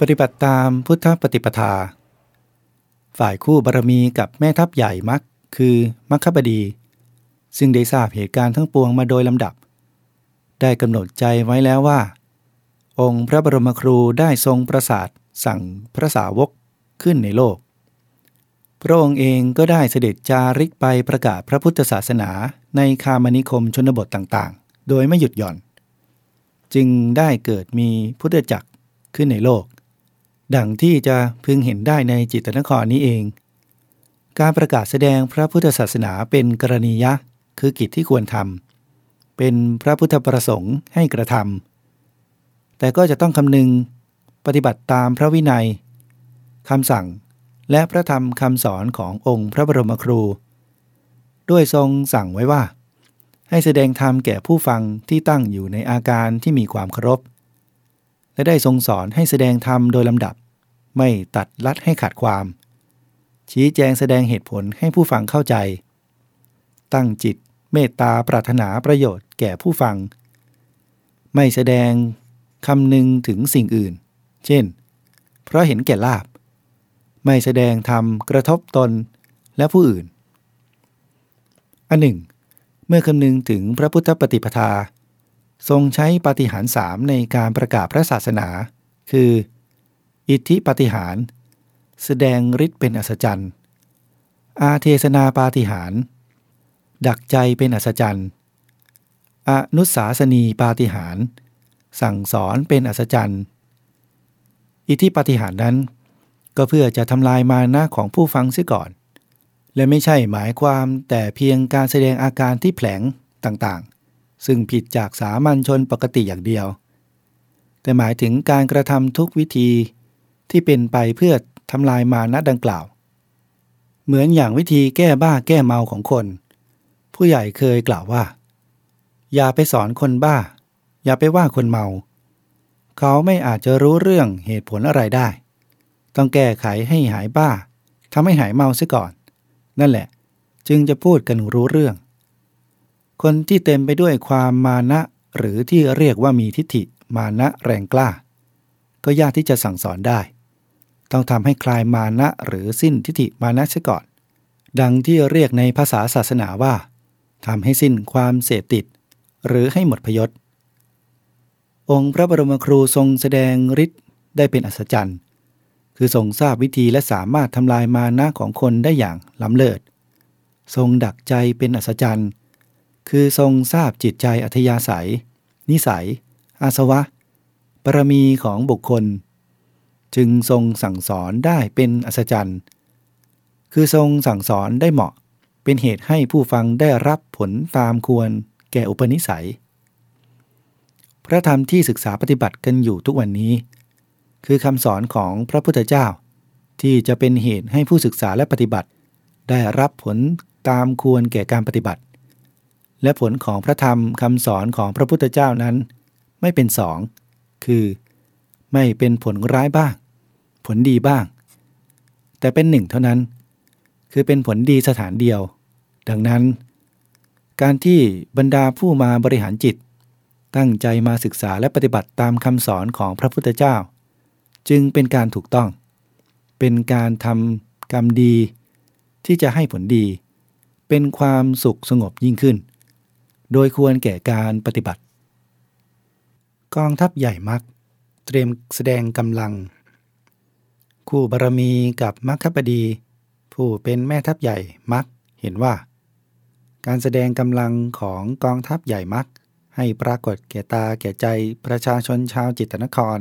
ปฏิบัติตามพุทธปฏิปทา ฝ่ายคู่บารมีกับแม่ทัพใหญ่มักคือมัคคบดี ซึ่งได้ทราบเหตุการณ์ทั้งปวงมาโดยลำดับ ได้กำหนดใจไว้แล้วว่า องค์พระบรมครูได้ทรงประสาทสั่งพระสาวกขึ้นในโลก พระองค์เองก็ได้เสด็จจาริกไปประกาศพระพุทธศาสนาในคามนิคมชนบทต่างๆ โดยไม่หยุดหย่อน จึงได้เกิดมีพุทธจักรขึ้นในโลก ดังที่จะพึงเห็นได้ในจิตนครนี้เอง การประกาศแสดงพระพุทธศาสนาเป็นกรณียะคือกิจที่ควรทำ เป็นพระพุทธประสงค์ให้กระทำแต่ก็จะต้องคำนึงปฏิบัติตามพระวินัยคำสั่งและพระธรรมคำสอนขององค์พระบรมครู ด้วยทรงสั่งไว้ว่า ให้แสดงธรรมแก่ผู้ฟังที่ตั้งอยู่ในอาการที่มีความเคารพ และได้ทรงสอนให้แสดงธรรมโดยลำดับ ไม่ตัดลัดให้ขาดความ ชี้แจงแสดงเหตุผลให้ผู้ฟังเข้าใจ ตั้งจิต เมตตาปรารถนาประโยชน์แก่ผู้ฟัง ไม่แสดงคำนึงถึงสิ่งอื่น เช่น เพราะเห็นแก่ลาบ ไม่แสดงธรรมกระทบตนและผู้อื่น อันหนึ่ง เมื่อคำนึงถึงพระพุทธปฏิปทา ทรงใช้ปาฏิหารสามในการประกาศพระศาสนา คือ อิทธิปาฏิหาร แสดงฤทธิ์เป็นอัศจรรย์ อาเทศนาปาฏิหาริ ดักใจเป็นอัศจรรย์ อนุสาสนีปาฏิหาริย์สั่งสอนเป็นอัศจรรย์ อิทธิปาฏิหารินั้น ก็เพื่อจะทำลายมานะของผู้ฟังเสียก่อน และไม่ใช่หมายความแต่เพียงการแสดงอาการที่แผลงต่างๆ ซึ่งผิดจากสามัญชนปกติอย่างเดียว แต่หมายถึงการกระทำทุกวิธีที่เป็นไปเพื่อทำลายมานะดังกล่าว เหมือนอย่างวิธีแก้บ้าแก้เมาของคน ผู้ใหญ่เคยกล่าวว่า อย่าไปสอนคนบ้า อย่าไปว่าคนเมา เขาไม่อาจจะรู้เรื่องเหตุผลอะไรได้ ต้องแก้ไขให้หายบ้าทำให้หายเมาซะก่อน นั่นแหละ จึงจะพูดกันรู้เรื่อง คนที่เต็มไปด้วยความมานะ หรือที่เรียกว่ามีทิฏฐิมานะแรงกล้า ก็ยากที่จะสั่งสอนได้ ต้องทำให้คลายมานะหรือสิ้นทิฏฐิมานะซะก่อน ดังที่เรียกในภาษาศาสนาว่า ทำให้สิ้นความเสพติด หรือให้หมดพยศ องค์พระบรมครูทรงแสดงฤทธิ์ได้เป็นอัศจรรย์ คือทรงทราบวิธีและสามารถทำลายมานะของคนได้อย่างล้ำเลิศ ทรงดักใจเป็นอัศจรรย์ คือทรงทราบจิตใจอัธยาศัย นิสัย อาสวะบารมีของบุคคล จึงทรงสั่งสอนได้เป็นอัศจรรย์ คือทรงสั่งสอนได้เหมาะ เป็นเหตุให้ผู้ฟังได้รับผลตามควรแก่อุปนิสัย พระธรรมที่ศึกษาปฏิบัติกันอยู่ทุกวันนี้ คือคำสอนของพระพุทธเจ้า ที่จะเป็นเหตุให้ผู้ศึกษาและปฏิบัติ ได้รับผลตามควรแก่การปฏิบัติ และผลของพระธรรมคำสอนของพระพุทธเจ้านั้น ไม่เป็นสอง คือ ไม่เป็นผลร้ายบ้าง ผลดีบ้าง แต่เป็นหนึ่งเท่านั้น คือเป็นผลดีสถานเดียว ดังนั้น การที่บรรดาผู้มาบริหารจิต ตั้งใจมาศึกษาและปฏิบัติตามคำสอนของพระพุทธเจ้า จึงเป็นการถูกต้อง เป็นการทำกรรมดี ที่จะให้ผลดี เป็นความสุขสงบยิ่งขึ้น โดยควรแก่การปฏิบัติ กองทัพใหญ่มักเตรียมแสดงกำลัง คู่บารมีกับมัคคบดี ผู้เป็นแม่ทัพใหญ่มักเห็นว่า การแสดงกำลังของกองทัพใหญ่มัก ให้ปรากฏแก่ตาแก่ใจประชาชนชาวจิตนคร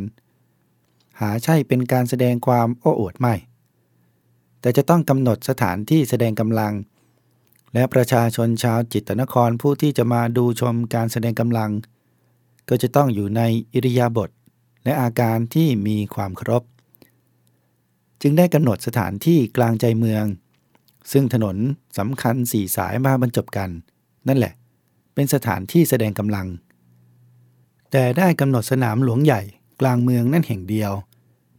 หาใช่เป็นการแสดงความโอ้อวดไม่ แต่จะต้องกำหนดสถานที่แสดงกำลัง และประชาชนชาวจิตนครผู้ที่จะมาดูชมการแสดงกำลัง ก็จะต้องอยู่ในอิริยาบถและอาการที่มีความครพ จึงได้กำหนดสถานที่กลางใจเมือง ซึ่งถนนสำคัญสี่สายมาบรรจบกัน นั่นแหละ เป็นสถานที่แสดงกำลัง แต่ได้กำหนดสนามหลวงใหญ่กลางเมืองนั่นแห่งเดียว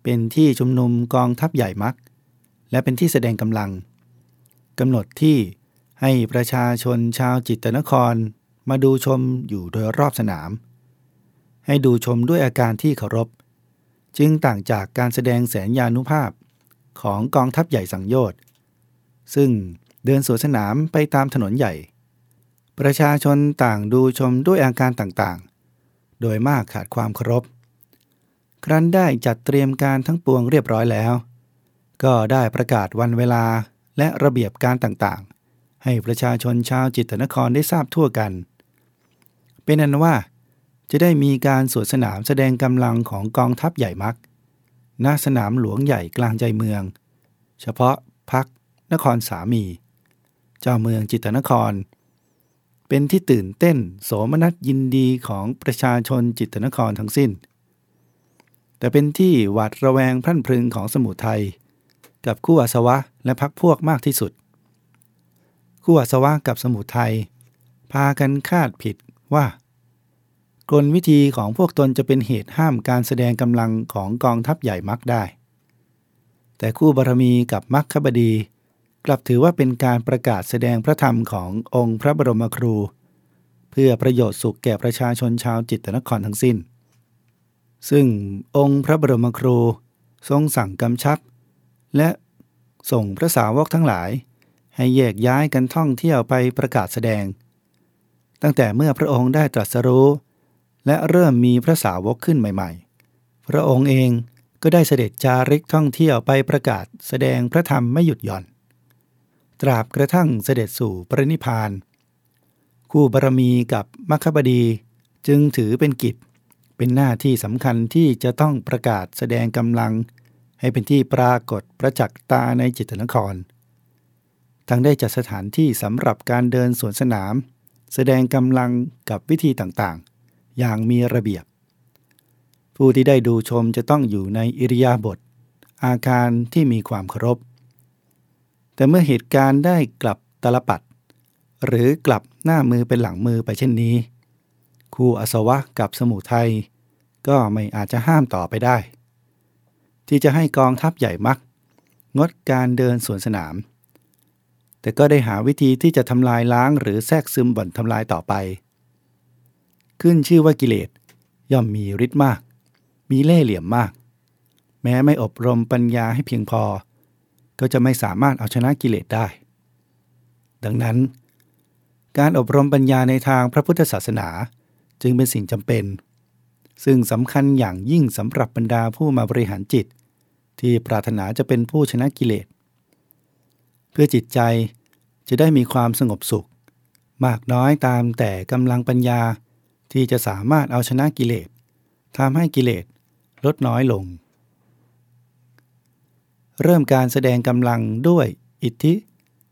เป็นที่ชุมนุมกองทัพใหญ่มัก และเป็นที่แสดงกำลังกำหนดที่ให้ประชาชนชาวจิตตนครมาดูชมอยู่โดยรอบสนาม ให้ดูชมด้วยอาการที่เคารพ จึงต่างจากการแสดงแสนยานุภาพ ของกองทัพใหญ่สังโยชน์ ซึ่งเดินสวนสนามไปตามถนนใหญ่ ประชาชนต่างดูชมด้วยอาการต่างๆ โดยมากขาดความเคารพ ครั้นได้จัดเตรียมการทั้งปวงเรียบร้อยแล้ว ก็ได้ประกาศวันเวลาและระเบียบการต่างๆ ให้ประชาชนชาวจิตนครได้ทราบทั่วกัน เป็นนั้นว่าจะได้มีการสวนสนามแสดงกำลังของกองทัพใหญ่มัก ณสนามหลวงใหญ่กลางใจเมือง เฉพาะพักนครสามี เจ้าเมืองจิตนคร เป็นที่ตื่นเต้นโสมนัสยินดีของประชาชนจิตนครทั้งสิ้น แต่เป็นที่หวาดระแวงพรั่นพรึงของสมุทัยกับคู่อาสวะและพักพวกมากที่สุด คู่อาสวะกับสมุทัยพากันคาดผิดว่า กลวิธีของพวกตนจะเป็นเหตุห้ามการแสดงกำลังของกองทัพใหญ่มักได้ แต่คู่บารมีกับมักคบดี กลับถือว่าเป็นการประกาศแสดงพระธรรมขององค์พระบรมครู เพื่อประโยชน์สุขแก่ประชาชนชาวจิตนครทั้งสิ้น ซึ่งองค์พระบรมครูทรงสั่งกำชับ และส่งพระสาวกทั้งหลาย ให้แยกย้ายกันท่องเที่ยวไปประกาศแสดง ตั้งแต่เมื่อพระองค์ได้ตรัสรู้ และเริ่มมีพระสาวกขึ้นใหม่ ๆ พระองค์เองก็ได้เสด็จจาริกท่องเที่ยวไปประกาศแสดงพระธรรมไม่หยุดหย่อน ตราบกระทั่งเสด็จสู่ปรินิพาน คู่บารมีกับมัคคบดีจึงถือเป็นกิจ เป็นหน้าที่สำคัญที่จะต้องประกาศแสดงกำลัง ให้เป็นที่ปรากฏประจักษ์ตาในจิตนคร ทั้งได้จัดสถานที่สำหรับการเดินสวนสนาม แสดงกำลังกับวิธีต่างๆ อย่างมีระเบียบ ผู้ที่ได้ดูชมจะต้องอยู่ในอิริยาบถอาการที่มีความเคารพ แต่เมื่อเหตุการณ์ได้กลับตลปัด หรือกลับหน้ามือเป็นหลังมือไปเช่นนี้ คู่อสวะกับสมุทัยก็ไม่อาจจะห้ามต่อไปได้ ที่จะให้กองทัพใหญ่มัก งดการเดินสวนสนาม แต่ก็ได้หาวิธีที่จะทำลายล้างหรือแทรกซึมบ่อนทำลายต่อไป ขึ้นชื่อว่ากิเลส ย่อมมีฤทธิ์มาก มีเล่ห์เหลี่ยมมาก แม้ไม่อบรมปัญญาให้เพียงพอ ก็จะไม่สามารถเอาชนะกิเลสได้ ดังนั้น การอบรมปัญญาในทางพระพุทธศาสนาจึงเป็นสิ่งจำเป็น ซึ่งสำคัญอย่างยิ่งสำหรับบรรดาผู้มาบริหารจิต ที่ปรารถนาจะเป็นผู้ชนะกิเลส เพื่อจิตใจจะได้มีความสงบสุข มากน้อยตามแต่กำลังปัญญา ที่จะสามารถเอาชนะกิเลสทำให้กิเลสลดน้อยลง เริ่มการแสดงกำลังด้วยอิทธิ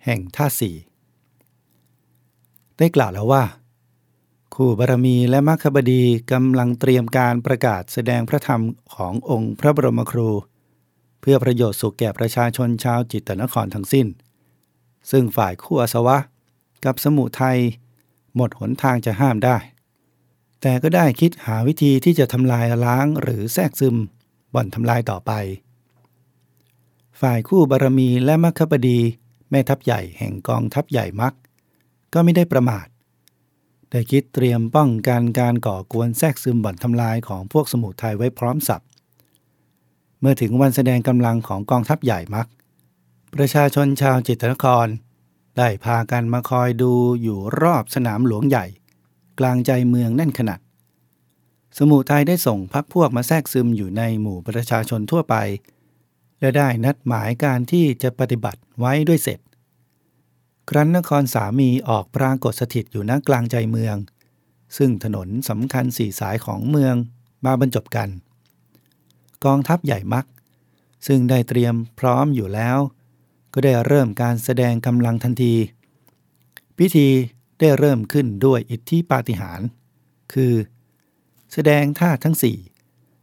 แห่งท่าสี่ได้กล่าวแล้วว่า คู่บารมีและมัคคบดีกำลังเตรียมการประกาศแสดงพระธรรมขององค์พระบรมครู เพื่อประโยชน์สุขแก่ประชาชนชาวจิตตนครทั้งสิ้น ซึ่งฝ่ายคู่อสวะ กับสมุทัยหมดหนทางจะห้ามได้ แต่ก็ได้คิดหาวิธีที่จะทำลายล้างหรือแทรกซึมบ่อนทำลายต่อไป ฝ่ายคู่บารมีและมัคคบดี แม่ทัพใหญ่แห่งกองทัพใหญ่มัก ก็ไม่ได้ประมาทได้คิดเตรียมป้องกันการก่อกวนแทรกซึมบ่อนทำลายของพวกสมุทรไทยไว้พร้อมสับ เมื่อถึงวันแสดงกำลังของกองทัพใหญ่มัก ประชาชนชาวจิตรนคร ได้พากันมาคอยดูอยู่รอบสนามหลวงใหญ่ กลางใจเมืองแน่นขนาด สมุทัยได้ส่งพักพวกมาแทรกซึมอยู่ในหมู่ประชาชนทั่วไป และได้นัดหมายการที่จะปฏิบัติไว้ด้วยเสร็จ ครั้นนครสามีออกปรากฏสถิตอยู่ณกลางใจเมือง ซึ่งถนนสำคัญสี่สายของเมืองมาบรรจบกัน กองทัพใหญ่มัก ซึ่งได้เตรียมพร้อมอยู่แล้ว ก็ได้เริ่มการแสดงกำลังทันที พิธี ได้เริ่มขึ้นด้วยอิทธิปาฏิหาริย์คือ แสดงธาตุทั้งสี่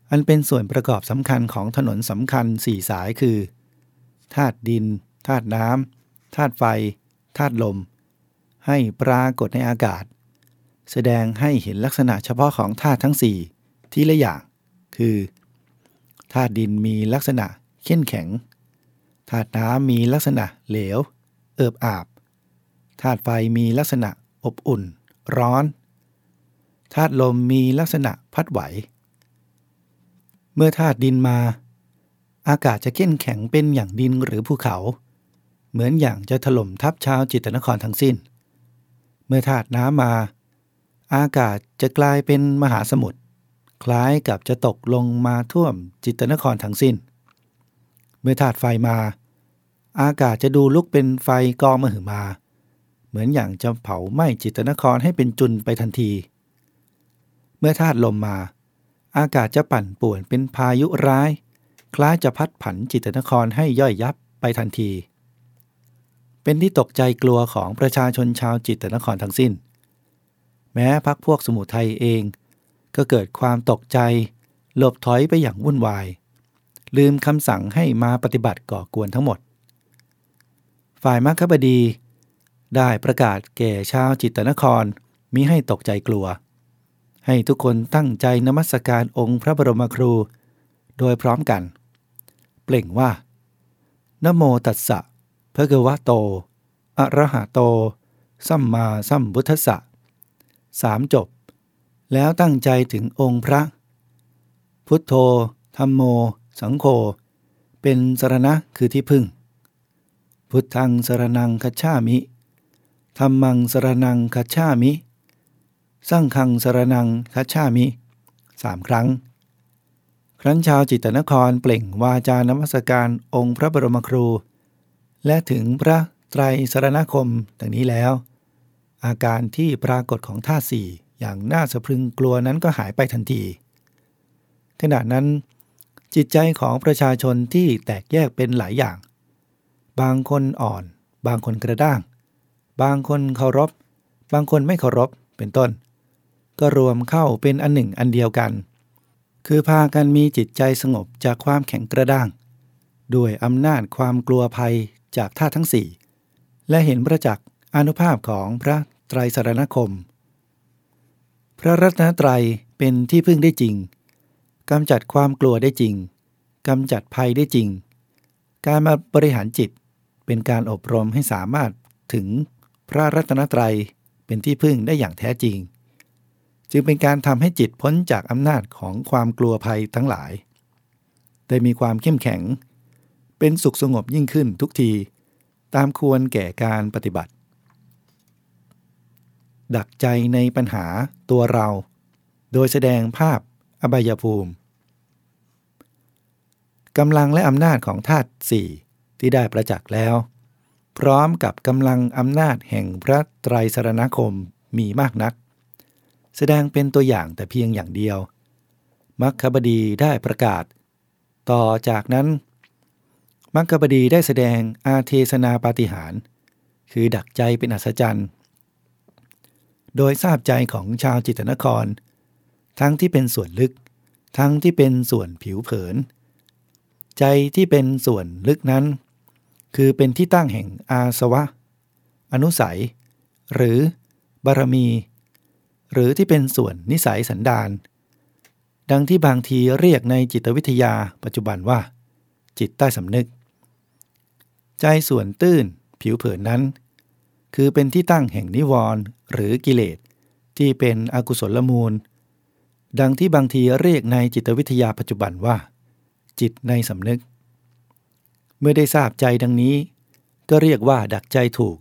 อันเป็นส่วนประกอบสำคัญของถนนสำคัญสี่สายคือธาตุดินธาตุน้ำธาตุไฟธาตุลม ให้ปรากฏในอากาศ แสดงให้เห็นลักษณะเฉพาะของธาตุทั้งสี่ทีละอย่าง คือธาตุดินมีลักษณะเข้มแข็งธาตุน้ำมีลักษณะเหลว เอิบอาบธาตุไฟมีลักษณะ อบอุ่น ร้อนธาตุลมมีลักษณะพัดไหว เมื่อธาตุดินมา อากาศจะเข้มแข็งเป็นอย่างดินหรือภูเขา เหมือนอย่างจะถล่มทับชาวจิตนครทั้งสิ้น เมื่อธาตุน้ำมา อากาศจะกลายเป็นมหาสมุทรคล้ายกับจะตกลงมาท่วมจิตนครทั้งสิ้น เมื่อธาตุไฟมา อากาศจะดูลุกเป็นไฟกองมหึมา เหมือนอย่างจะเผาไหม้จิตนครให้เป็นจุนไปทันที เมื่อธาตุลมมา อากาศจะปั่นป่วนเป็นพายุร้าย คล้ายจะพัดผันจิตนครให้ย่อยยับไปทันที เป็นที่ตกใจกลัวของประชาชนชาวจิตนครทั้งสิ้น แม้พักพวกสมุทัยเอง ก็เกิดความตกใจ หลบถอยไปอย่างวุ่นวาย ลืมคำสั่งให้มาปฏิบัติก่อกวนทั้งหมด ฝ่ายมัคคบดี ได้ประกาศแก่ชาวจิตตนครมิให้ตกใจกลัว ให้ทุกคนตั้งใจนมัสการองค์พระบรมครู โดยพร้อมกัน เปล่งว่านโมตัสสะพระเกวะโต อะระหะโต สัมมาสัมพุทธัสสะสามจบ แล้วตั้งใจถึงองค์พระ พุทโธธรรมโม สังโฆ เป็นสรณะคือที่พึ่ง พุทธังสรนังคัจฉามิ ธรรมังสรนังคัจฉามิ สร้างคังสรนังคัจฉามิสามครั้ง ครั้นชาวจิตตนครเปล่งวาจานมัสการองค์พระบรมครู และถึงพระไตรสรณคมดังนี้แล้ว อาการที่ปรากฏของท่าสี่อย่างน่าสะพรึงกลัวนั้นก็หายไปทันที ขณะนั้น จิตใจของประชาชนที่แตกแยกเป็นหลายอย่าง บางคนอ่อน บางคนกระด้าง บางคนเคารพ บางคนไม่เคารพ เป็นต้น ก็รวมเข้าเป็นอันหนึ่งอันเดียวกัน คือพากันมีจิตใจสงบจากความแข็งกระด้าง ด้วยอำนาจความกลัวภัยจากท่าทั้งสี่ และเห็นประจักษ์อนุภาพของพระไตรสรณคม พระรัตนตรัยเป็นที่พึ่งได้จริงกำจัดความกลัวได้จริงกำจัดภัยได้จริง การมาบริหารจิตเป็นการอบรมให้สามารถถึง พระรัตนตรัยเป็นที่พึ่งได้อย่างแท้จริง จึงเป็นการทำให้จิตพ้นจากอำนาจของความกลัวภัยทั้งหลาย ได้มีความเข้มแข็ง เป็นสุขสงบยิ่งขึ้นทุกที ตามควรแก่การปฏิบัติ ดักใจในปัญหาตัวเรา โดยแสดงภาพอบายภูมิกำลังและอำนาจของธาตุสี่ที่ได้ประจักษ์แล้ว พร้อมกับกำลังอำนาจแห่งพระไตรสรณคมมีมากนัก แสดงเป็นตัวอย่างแต่เพียงอย่างเดียว มัคคบดีได้ประกาศ ต่อจากนั้น มัคคบดีได้แสดงอาเทศนาปาฏิหาร คือดักใจเป็นอัศจรรย์ โดยทราบใจของชาวจิตนคร ทั้งที่เป็นส่วนลึก ทั้งที่เป็นส่วนผิวเผิน ใจที่เป็นส่วนลึกนั้น คือเป็นที่ตั้งแห่งอาสวะ อนุสัย หรือบารมี หรือที่เป็นส่วนนิสัยสันดาน ดังที่บางทีเรียกในจิตวิทยาปัจจุบันว่า จิตใต้สำนึก ใจส่วนตื้นผิวเผินนั้น คือเป็นที่ตั้งแห่งนิวรณ์หรือกิเลสที่เป็นอกุศลมูล ดังที่บางทีเรียกในจิตวิทยาปัจจุบันว่า จิตในสำนึก เมื่อได้ทราบใจดังนี้ ก็เรียกว่าดักใจถูก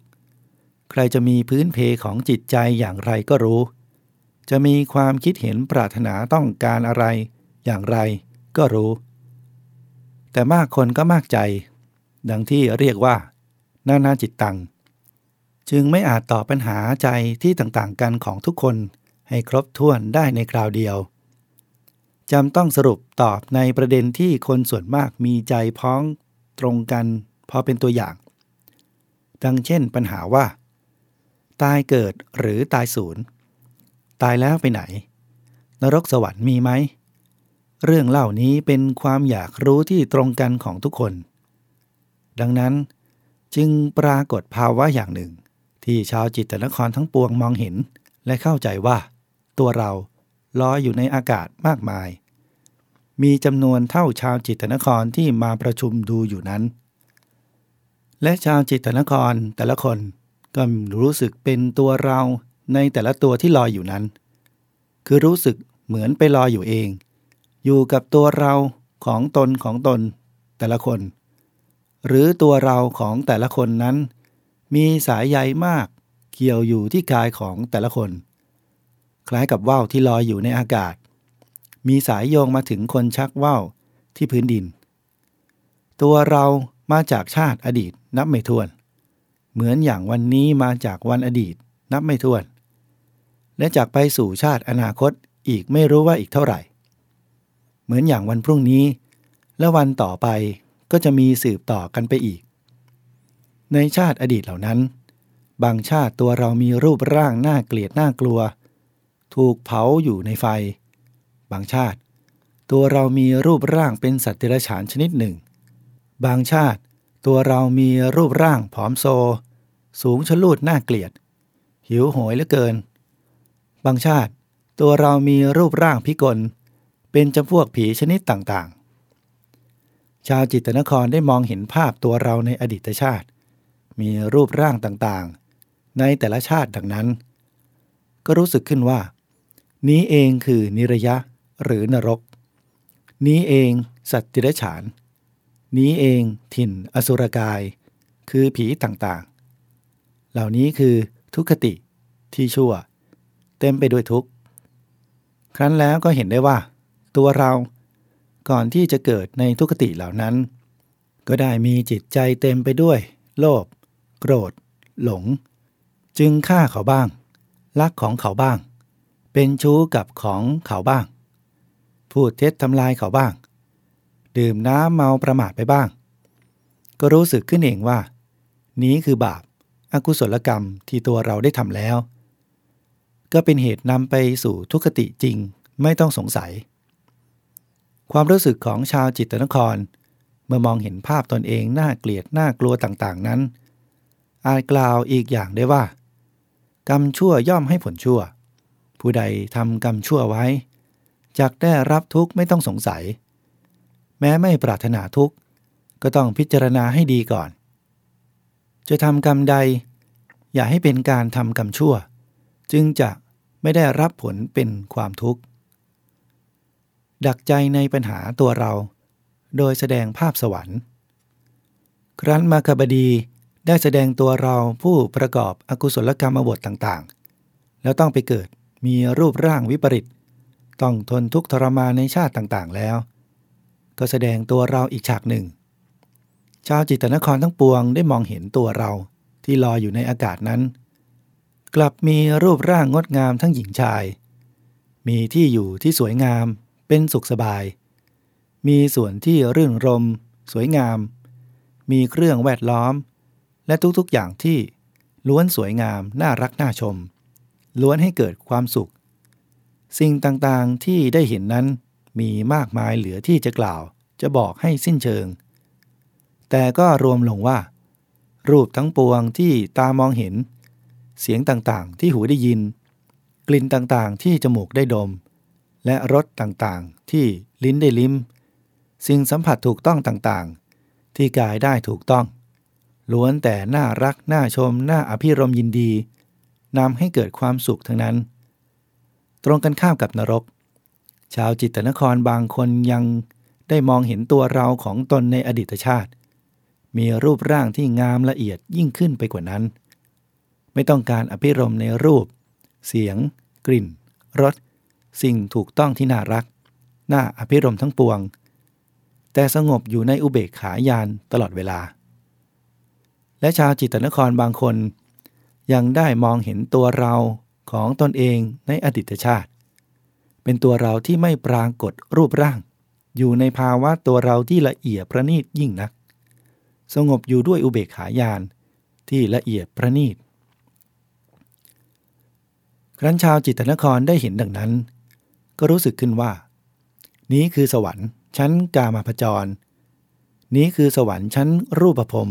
ใครจะมีพื้นเพของจิตใจอย่างไรก็รู้ จะมีความคิดเห็นปรารถนาต้องการอะไร อย่างไรก็รู้ แต่มากคนก็มากใจ ดังที่เรียกว่า นานาจิตตัง จึงไม่อาจตอบปัญหาใจที่ต่างๆกันของทุกคนให้ครบถ้วนได้ในคราวเดียวจำต้องสรุปตอบในประเด็นที่คนส่วนมากมีใจพ้อง ตรงกันพอเป็นตัวอย่าง ดังเช่นปัญหาว่า ตายเกิดหรือตายศูนย์ ตายแล้วไปไหน นรกสวรรค์มีไหม เรื่องเล่านี้เป็นความอยากรู้ที่ตรงกันของทุกคน ดังนั้นจึงปรากฏภาวะอย่างหนึ่ง ที่ชาวจิตตนครทั้งปวงมองเห็นและเข้าใจว่า ตัวเราลอยอยู่ในอากาศมากมาย มีจำนวนเท่าชาวจิตนครที่มาประชุมดูอยู่นั้น และชาวจิตนครแต่ละคนก็รู้สึกเป็นตัวเราในแต่ละตัวที่ลอยอยู่นั้น คือรู้สึกเหมือนไปลอยอยู่เอง อยู่กับตัวเราของตนของตนแต่ละคน หรือตัวเราของแต่ละคนนั้น มีสายใยมากเกี่ยวอยู่ที่กายของแต่ละคน คล้ายกับว่าวที่ลอยอยู่ในอากาศ มีสายโยงมาถึงคนชักว่าวที่พื้นดิน ตัวเรามาจากชาติอดีตนับไม่ถ้วน เหมือนอย่างวันนี้มาจากวันอดีตนับไม่ถ้วน และจากไปสู่ชาติอนาคตอีกไม่รู้ว่าอีกเท่าไหร่ เหมือนอย่างวันพรุ่งนี้ และวันต่อไปก็จะมีสืบต่อกันไปอีก ในชาติอดีตเหล่านั้น บางชาติตัวเรามีรูปร่างน่าเกลียดน่ากลัว ถูกเผาอยู่ในไฟ บางชาติ ตัวเรามีรูปร่างเป็นสัตว์เดรัจฉานชนิดหนึ่ง บางชาติ ตัวเรามีรูปร่างผอมโซ สูงชลูดน่าเกลียด หิวโหยเหลือเกิน บางชาติ ตัวเรามีรูปร่างพิกล เป็นจำพวกผีชนิดต่างๆ ชาวจิตนครได้มองเห็นภาพตัวเราในอดีตชาติ มีรูปร่างต่างๆ ในแต่ละชาติดังนั้น ก็รู้สึกขึ้นว่านี้เองคือนิรยะ หรือนรก นี้เองสัตว์ติรฉาน นี้เองถิ่นอสุรกาย คือผีต่างๆ เหล่านี้คือทุกขติที่ชั่ว เต็มไปด้วยทุกข์ ครั้นแล้วก็เห็นได้ว่า ตัวเราก่อนที่จะเกิดในทุกขติเหล่านั้น ก็ได้มีจิตใจเต็มไปด้วย โลภโกรธ หลง จึงฆ่าเขาบ้าง ลักของเขาบ้าง เป็นชู้กับของเขาบ้าง พูดเท็จทำลายเขาบ้าง ดื่มน้ำเมาประมาทไปบ้าง ก็รู้สึกขึ้นเองว่า นี้คือบาปอากุศลกรรมที่ตัวเราได้ทำแล้ว ก็เป็นเหตุนำไปสู่ทุกขติจริงไม่ต้องสงสัย ความรู้สึกของชาวจิตนคร เมื่อมองเห็นภาพตนเองน่าเกลียดน่ากลัวต่างๆนั้น อาจกล่าวอีกอย่างได้ว่า กรรมชั่วย่อมให้ผลชั่ว ผู้ใดทำกรรมชั่วไว้ จกได้รับทุกข์ไม่ต้องสงสัย แม้ไม่ปรารถนาทุกข์ ก็ต้องพิจารณาให้ดีก่อน จะทำกรรมใด อย่าให้เป็นการทำกรรมชั่ว จึงจะไม่ได้รับผลเป็นความทุกข์ ดักใจในปัญหาตัวเรา โดยแสดงภาพสวรรค์ ครั้นมาคบดีได้แสดงตัวเราผู้ประกอบอกุศลกรรมบทต่างๆ แล้วต้องไปเกิดมีรูปร่างวิปริต ต้องทนทุกข์ทรมานในชาติต่างๆแล้ว ก็แสดงตัวเราอีกฉากหนึ่ง ชาวจิตนครทั้งปวงได้มองเห็นตัวเราที่ลอยอยู่ในอากาศนั้น กลับมีรูปร่างงดงามทั้งหญิงชาย มีที่อยู่ที่สวยงามเป็นสุขสบาย มีส่วนที่รื่นรม สวยงาม มีเครื่องแวดล้อม และทุกๆอย่างที่ล้วนสวยงามน่ารักน่าชม ล้วนให้เกิดความสุข สิ่งต่างๆที่ได้เห็นนั้นมีมากมายเหลือที่จะกล่าว จะบอกให้สิ้นเชิง แต่ก็รวมลงว่า รูปทั้งปวงที่ตามองเห็น เสียงต่างๆที่หูได้ยิน กลิ่นต่างๆที่จมูกได้ดม และรสต่างๆที่ลิ้นได้ลิ้ม สิ่งสัมผัสถูกต้องต่างๆ ที่กายได้ถูกต้อง ล้วนแต่น่ารักน่าชมน่าอภิรมยินดีนำให้เกิดความสุขทั้งนั้น ตรงกันข้ามกับนรก ชาวจิตตนครบางคนยังได้มองเห็นตัวเราของตนในอดีตชาติ มีรูปร่างที่งามละเอียดยิ่งขึ้นไปกว่านั้น ไม่ต้องการอภิรมในรูป เสียง กลิ่นรสสิ่งถูกต้องที่น่ารัก น่าอภิรมทั้งปวง แต่สงบอยู่ในอุเบกขายานตลอดเวลา และชาวจิตนครบางคน ยังได้มองเห็นตัวเรา ของตนเองในอดีตชาติ เป็นตัวเราที่ไม่ปรากฏรูปร่าง อยู่ในภาวะตัวเราที่ละเอียดประณีตยิ่งนัก สงบอยู่ด้วยอุเบกขายานที่ละเอียดประณีตครั้นชาวจิตนครได้เห็นดังนั้น ก็รู้สึกขึ้นว่า นี้คือสวรรค์ชั้นกามาพจร นี้คือสวรรค์ชั้นรูปภพ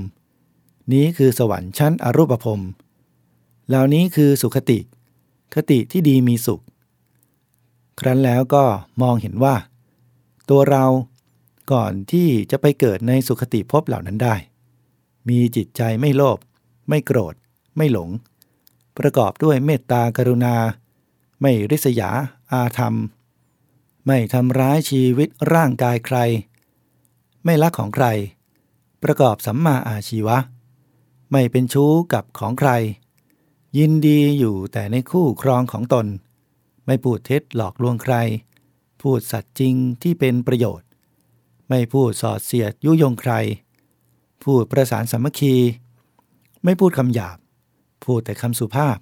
นี้คือสวรรค์ชั้นอรูปภพเหล่านี้คือสุขติ คติที่ดีมีสุข ครั้นแล้วก็มองเห็นว่า ตัวเราก่อนที่จะไปเกิดในสุขติภพเหล่านั้นได้ มีจิตใจไม่โลภไม่โกรธ ไม่หลง ประกอบด้วยเมตตากรุณา ไม่ริษยา อาธรรม ไม่ทำร้ายชีวิตร่างกายใคร ไม่ลักของใคร ประกอบสัมมาอาชีวะ ไม่เป็นชู้กับของใคร ยินดีอยู่แต่ในคู่ครองของตน ไม่พูดเท็จหลอกลวงใคร พูดสัตย์จริงที่เป็นประโยชน์ ไม่พูดสอดเสียดยุยงใคร พูดประสานสามัคคี ไม่พูดคำหยาบ พูดแต่คำสุภาพ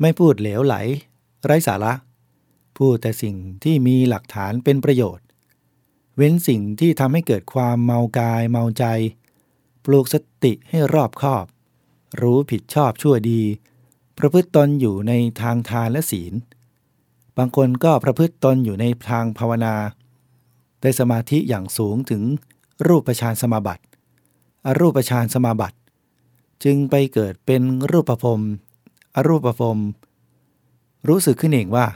ไม่พูดเหลวไหล ไร้สาระ พูดแต่สิ่งที่มีหลักฐานเป็นประโยชน์ เว้นสิ่งที่ทำให้เกิดความเมากายเมาใจ ปลูกสติให้รอบคอบ รู้ผิดชอบชั่วดี ประพฤติตนอยู่ในทางทานและศีล บางคนก็ประพฤติตนอยู่ในทางภาวนา ได้สมาธิอย่างสูงถึงรูปฌานสมาบัติอรูปฌานสมาบัติ จึงไปเกิดเป็นรูปภพอรูปภพรู้สึกขึ้นเองว่า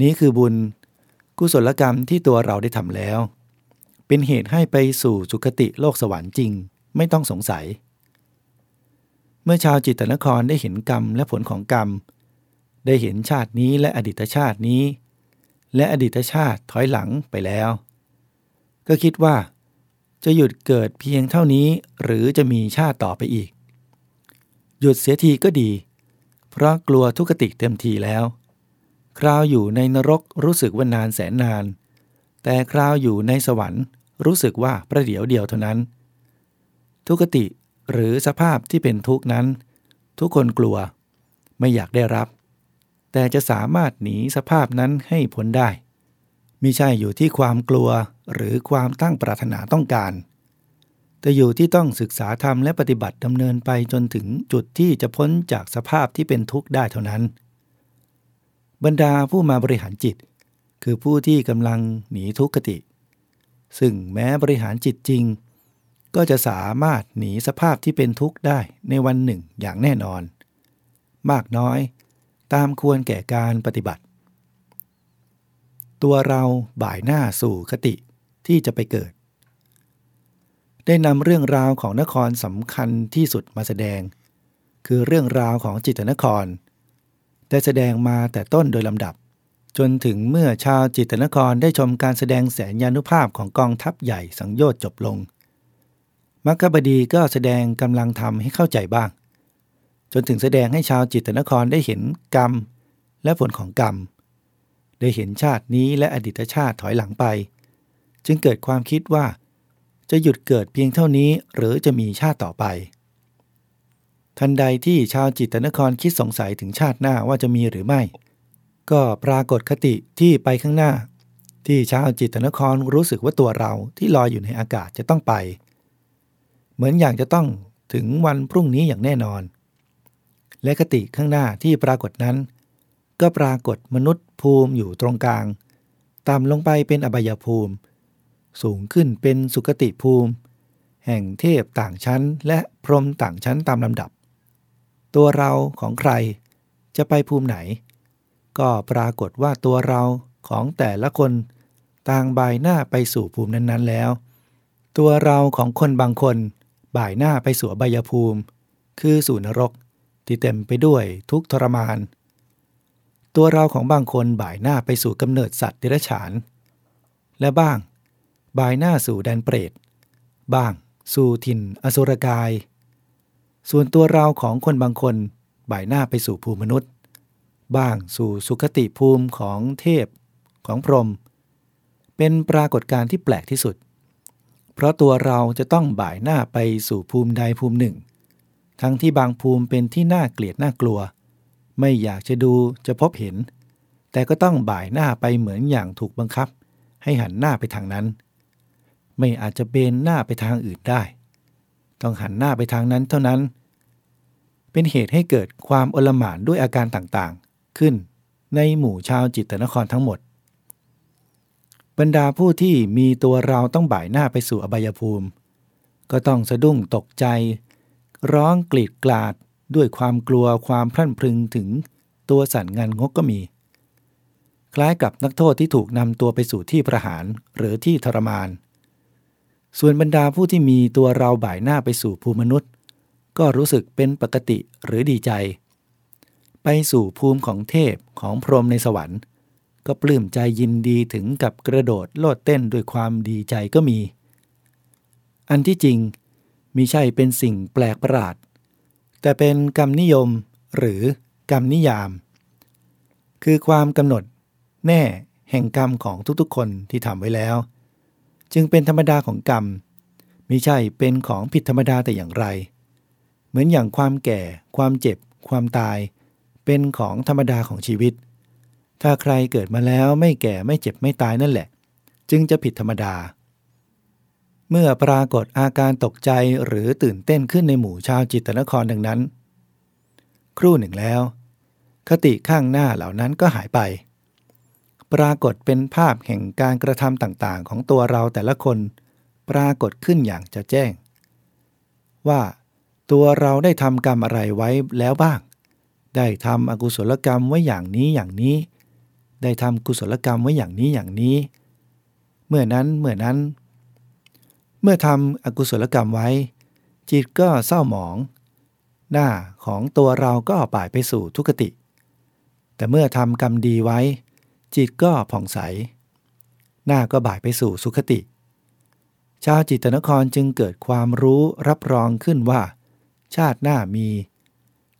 นี้คือบุญกุศลกรรมที่ตัวเราได้ทำแล้ว เป็นเหตุให้ไปสู่สุคติโลกสวรรค์จริง ไม่ต้องสงสัย เมื่อชาวจิตตนครได้เห็นกรรมและผลของกรรม ได้เห็นชาตินี้และอดีตชาตินี้ และอดีตชาติถอยหลังไปแล้ว ก็คิดว่า จะหยุดเกิดเพียงเท่านี้หรือจะมีชาติต่อไปอีก หยุดเสียทีก็ดี เพราะกลัวทุกติเต็มทีแล้ว คราวอยู่ในนรกรู้สึกว่านานแสนนาน แต่คราวอยู่ในสวรรค์รู้สึกว่าประเดี๋ยวเดียวเท่านั้น ทุกติ หรือสภาพที่เป็นทุกข์นั้น ทุกคนกลัว ไม่อยากได้รับ แต่จะสามารถหนีสภาพนั้นให้พ้นได้มิใช่อยู่ที่ความกลัวหรือความตั้งปรารถนาต้องการ แต่อยู่ที่ต้องศึกษาธรรมและปฏิบัติดำเนินไปจนถึงจุดที่จะพ้นจากสภาพที่เป็นทุกข์ได้เท่านั้น บรรดาผู้มาบริหารจิต คือผู้ที่กำลังหนีทุกขติ ซึ่งแม้บริหารจิตจริง ก็จะสามารถหนีสภาพที่เป็นทุกข์ได้ในวันหนึ่งอย่างแน่นอน มากน้อยตามควรแก่การปฏิบัติ ตัวเราบ่ายหน้าสู่คติที่จะไปเกิด ได้นำเรื่องราวของนครสำคัญที่สุดมาแสดง คือเรื่องราวของจิตนคร ได้แสดงมาแต่ต้นโดยลำดับ จนถึงเมื่อชาวจิตนครได้ชมการแสดงแสนยานุภาพของกองทัพใหญ่สังโยชน์จบลง มัคคบดีก็แสดงกำลังทำให้เข้าใจบ้าง จนถึงแสดงให้ชาวจิตรนครได้เห็นกรรม และผลของกรรม ได้เห็นชาตินี้และอดีตชาติถอยหลังไป จึงเกิดความคิดว่า จะหยุดเกิดเพียงเท่านี้หรือจะมีชาติต่อไป ทันใดที่ชาวจิตรนครคิดสงสัยถึงชาติหน้าว่าจะมีหรือไม่ ก็ปรากฏคติที่ไปข้างหน้า ที่ชาวจิตรนครรู้สึกว่าตัวเราที่ลอยอยู่ในอากาศจะต้องไป เหมือนอย่างจะต้องถึงวันพรุ่งนี้อย่างแน่นอน และคติข้างหน้าที่ปรากฏนั้น ก็ปรากฏมนุษย์ภูมิอยู่ตรงกลาง ต่ำลงไปเป็นอบายภูมิ สูงขึ้นเป็นสุคติภูมิ แห่งเทพต่างชั้นและพรหมต่างชั้นตามลำดับ ตัวเราของใครจะไปภูมิไหน ก็ปรากฏว่าตัวเราของแต่ละคนต่างบายหน้าไปสู่ภูมินั้นๆแล้ว ตัวเราของคนบางคน บ่ายหน้าไปสู่บายภูมิ คือสู่นรก ที่เต็มไปด้วยทุกทรมาน ตัวเราของบางคนบ่ายหน้าไปสู่กำเนิดสัตว์เดรัจฉาน และบ้าง บ่ายหน้าสู่แดนเปรต บ้างสู่ถิ่นอสุรกาย ส่วนตัวเราของคนบางคนบ่ายหน้าไปสู่ภูมิมนุษย์ บ้างสู่สุคติภูมิของเทพของพรหมเป็นปรากฏการณ์ที่แปลกที่สุด เพราะตัวเราจะต้องบ่ายหน้าไปสู่ภูมิใดภูมิหนึ่ง ทั้งที่บางภูมิเป็นที่น่าเกลียดน่ากลัว ไม่อยากจะดูจะพบเห็น แต่ก็ต้องบ่ายหน้าไปเหมือนอย่างถูกบังคับ ให้หันหน้าไปทางนั้น ไม่อาจจะเบนหน้าไปทางอื่นได้ ต้องหันหน้าไปทางนั้นเท่านั้น เป็นเหตุให้เกิดความอลหม่านด้วยอาการต่างๆ ขึ้นในหมู่ชาวจิตตนครทั้งหมด บรรดาผู้ที่มีตัวเราต้องบ่ายหน้าไปสู่อบายภูมิ ก็ต้องสะดุ้งตกใจ ร้องกรีดกลาดด้วยความกลัวความพรั่นพรึงถึงตัวสั่นงันงกก็มี คล้ายกับนักโทษที่ถูกนำตัวไปสู่ที่ประหารหรือที่ทรมาน ส่วนบรรดาผู้ที่มีตัวเราบ่ายหน้าไปสู่ภูมิมนุษย์ ก็รู้สึกเป็นปกติหรือดีใจ ไปสู่ภูมิของเทพของพรหมในสวรรค์ ก็ปลื้มใจยินดีถึงกับกระโดดโลดเต้นด้วยความดีใจก็มี อันที่จริงมิใช่เป็นสิ่งแปลกประหลาด แต่เป็นกรรมนิยมหรือกรรมนิยาม คือความกำหนดแน่แห่งกรรมของทุกๆ คนที่ทำไว้แล้ว จึงเป็นธรรมดาของกรรมมิใช่เป็นของผิดธรรมดาแต่อย่างไร เหมือนอย่างความแก่ ความเจ็บ ความตาย เป็นของธรรมดาของชีวิต ถ้าใครเกิดมาแล้วไม่แก่ไม่เจ็บไม่ตายนั่นแหละ จึงจะผิดธรรมดา เมื่อปรากฏอาการตกใจหรือตื่นเต้นขึ้นในหมู่ชาวจิตตนครดังนั้น ครู่หนึ่งแล้ว คติข้างหน้าเหล่านั้นก็หายไป ปรากฏเป็นภาพแห่งการกระทำต่างๆ ของตัวเราแต่ละคน ปรากฏขึ้นอย่างจะแจ้ง ว่าตัวเราได้ทำกรรมอะไรไว้แล้วบ้าง ได้ทำอกุศลกรรมไว้อย่างนี้อย่างนี้ ได้ทำกุศลกรรมไว้อย่างนี้อย่างนี้ เมื่อนั้นเมื่อนั้น เมื่อทำอกุศลกรรมไว้ จิตก็เศร้าหมอง หน้าของตัวเราก็ป่ายไปสู่ทุกติ แต่เมื่อทำกรรมดีไว้ จิตก็ผ่องใส หน้าก็บ่ายไปสู่สุขติ ชาวจิตนครจึงเกิดความรู้รับรองขึ้นว่า ชาติหน้ามี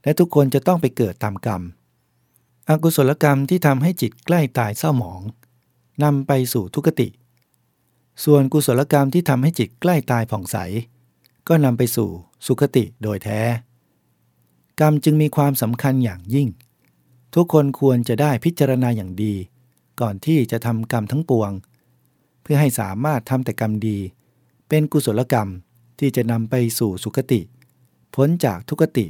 และทุกคนจะต้องไปเกิดตามกรรม อกุศลกรรมที่ทำให้จิตใกล้ตายเศร้าหมองนำไปสู่ทุกติ ส่วนกุศลกรรมที่ทำให้จิตใกล้ตายผ่องใส ก็นำไปสู่สุขติโดยแท้ กรรมจึงมีความสำคัญอย่างยิ่ง ทุกคนควรจะได้พิจารณาอย่างดี ก่อนที่จะทำกรรมทั้งปวง เพื่อให้สามารถทำแต่กรรมดี เป็นกุศลกรรมที่จะนำไปสู่สุคติ พ้นจากทุกติ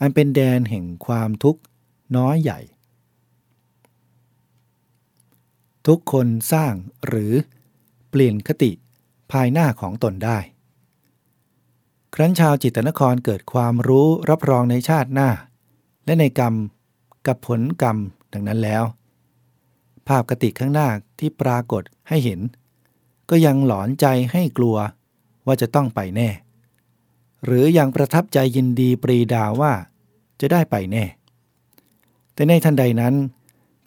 อันเป็นแดนแห่งความทุกข์น้อยใหญ่ ทุกคนสร้างหรือเปลี่ยนคติภายหน้าของตนได้ ครั้นชาวจิตนครเกิดความรู้รับรองในชาติหน้า และในกรรมกับผลกรรมดังนั้นแล้ว ภาพกติข้างหน้าที่ปรากฏให้เห็น ก็ยังหลอนใจให้กลัวว่าจะต้องไปแน่ หรือยังประทับใจยินดีปรีดาว่าจะได้ไปแน่ แต่ในทันใดนั้น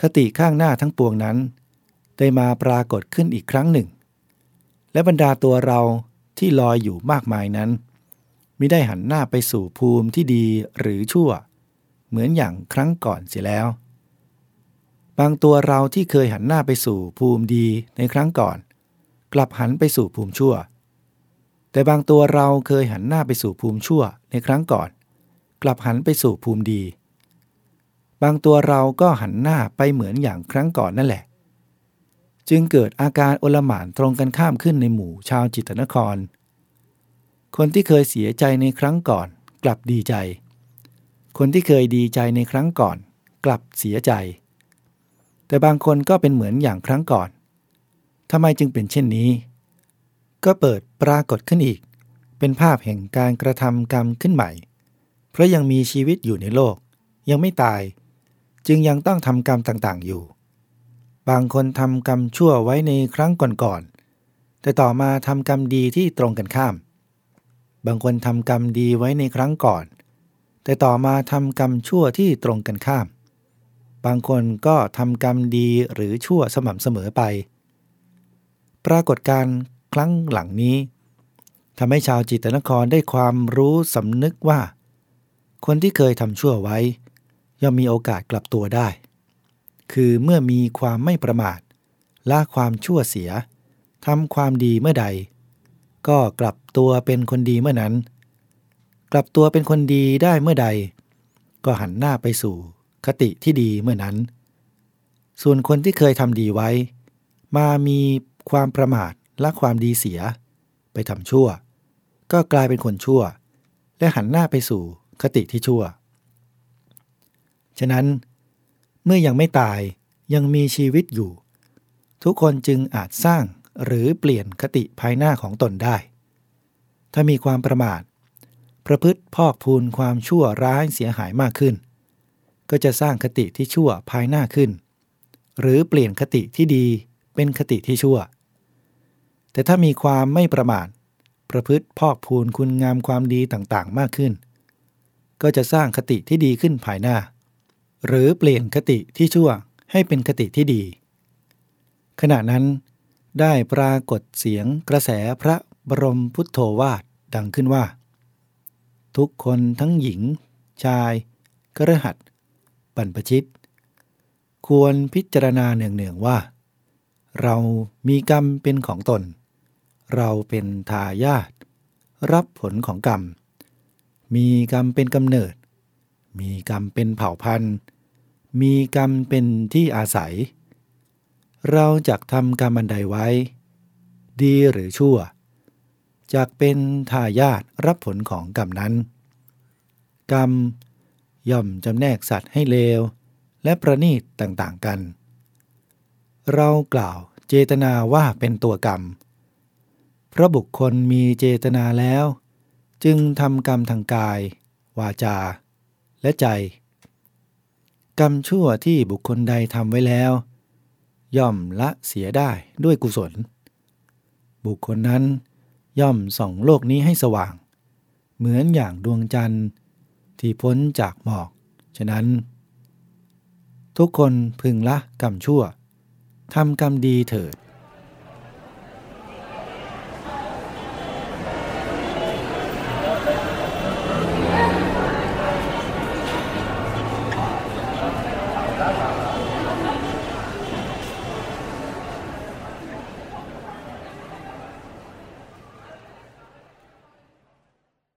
คติข้างหน้าทั้งปวงนั้น ได้มาปรากฏขึ้นอีกครั้งหนึ่ง และบรรดาตัวเราที่ลอยอยู่มากมายนั้นมิได้หันหน้าไปสู่ภูมิที่ดีหรือชั่ว เหมือนอย่างครั้งก่อนเสียแล้ว บางตัวเราที่เคยหันหน้าไปสู่ภูมิดีในครั้งก่อน กลับหันไปสู่ภูมิชั่ว แต่บางตัวเราเคยหันหน้าไปสู่ภูมิชั่วในครั้งก่อน กลับหันไปสู่ภูมิดี บางตัวเราก็หันหน้าไปเหมือนอย่างครั้งก่อนนั่นแหละ จึงเกิดอาการโอลหม่านตรงกันข้ามขึ้นในหมู่ชาวจิตนคร คนที่เคยเสียใจในครั้งก่อน กลับดีใจ คนที่เคยดีใจในครั้งก่อน กลับเสียใจ แต่บางคนก็เป็นเหมือนอย่างครั้งก่อนทำไมจึงเป็นเช่นนี้ ก็เปิดปรากฏขึ้นอีก เป็นภาพแห่งการกระทำกรรมขึ้นใหม่ เพราะยังมีชีวิตอยู่ในโลก ยังไม่ตาย จึงยังต้องทำกรรมต่างๆอยู่ บางคนทำกรรมชั่วไว้ในครั้งก่อนๆ แต่ต่อมาทำกรรมดีที่ตรงกันข้าม บางคนทำกรรมดีไว้ในครั้งก่อน แต่ต่อมาทำกรรมชั่วที่ตรงกันข้าม บางคนก็ทำกรรมดีหรือชั่วสม่ำเสมอไป ปรากฏการครั้งหลังนี้ทำให้ชาวจิตนครได้ความรู้สำนึกว่า คนที่เคยทำชั่วไว้ ย่อมมีโอกาสกลับตัวได้ คือเมื่อมีความไม่ประมาทละความชั่วเสียทำความดีเมื่อใด ก็กลับตัวเป็นคนดีเมื่อนั้น กลับตัวเป็นคนดีได้เมื่อใด ก็หันหน้าไปสู่คติที่ดีเมื่อนั้น ส่วนคนที่เคยทำดีไว้ มามีความประมาทละความดีเสีย ไปทำชั่ว ก็กลายเป็นคนชั่ว และหันหน้าไปสู่คติที่ชั่ว ฉะนั้น เมื่อยังไม่ตายยังมีชีวิตอยู่ ทุกคนจึงอาจสร้างหรือเปลี่ยนคติภายหน้าของตนได้ ถ้ามีความประมาท ประพฤติพอกพูนความชั่วร้ายเสียหายมากขึ้น ก็จะสร้างคติที่ชั่วภายหน้าขึ้น หรือเปลี่ยนคติที่ดีเป็นคติที่ชั่ว แต่ถ้ามีความไม่ประมาท ประพฤติพอกพูนคุณงามความดีต่างๆ มากขึ้น ก็จะสร้างคติที่ดีขึ้นภายหน้า หรือเปลี่ยนคติที่ชั่วให้เป็นคติที่ดี ขณะนั้น ได้ปรากฏเสียงกระแสพระบรมพุทโธวาทดังขึ้นว่า ทุกคนทั้งหญิง ชายกระหัดบรรพชิต ควรพิจารณาเนืองๆว่า เรามีกรรมเป็นของตน เราเป็นทายาทรับผลของกรรม มีกรรมเป็นกำเนิด มีกรรมเป็นเผ่าพันธุ์ มีกรรมเป็นที่อาศัย เราจะทำกรรมอันใดไว้ ดีหรือชั่วจกเป็นทายาทรับผลของกรรมนั้น กรรมย่อมจำแนกสัตว์ให้เลว และประณีตต่างๆกัน เรากล่าวเจตนาว่าเป็นตัวกรรมเพราะบุคคลมีเจตนาแล้ว จึงทำกรรมทางกาย วาจา และใจ กรรมชั่วที่บุคคลใดทำไว้แล้ว ย่อมละเสียได้ด้วยกุศล บุคคลนั้นย่อมส่องโลกนี้ให้สว่าง เหมือนอย่างดวงจันทร์ที่พ้นจากหมอก ฉะนั้น ทุกคนพึงละกรรมชั่วทำกรรมดีเถิด